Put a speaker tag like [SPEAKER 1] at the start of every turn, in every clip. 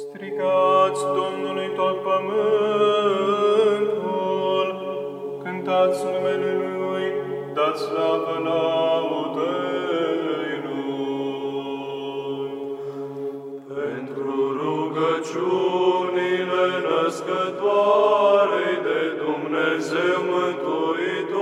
[SPEAKER 1] Strigați Domnului tot pământul, cântați numele Lui, dați slavă laudei Lui. Pentru rugăciunile născătoarei de Dumnezeu Mântuitorule,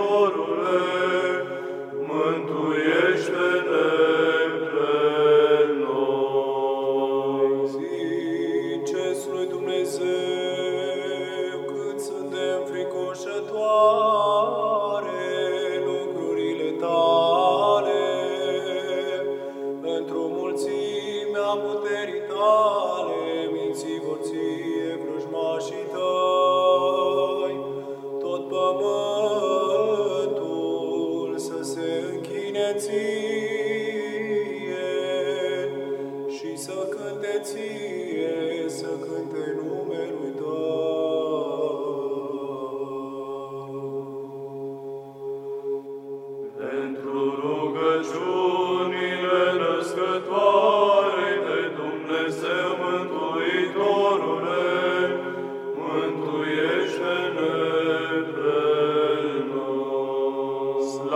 [SPEAKER 2] mulțimea puterii tale, minții vor ție vrăjmașii tăi, tot pământul să se închine ție și să cânte ție, să cânte numelui tău.
[SPEAKER 1] Pentru rugăciunile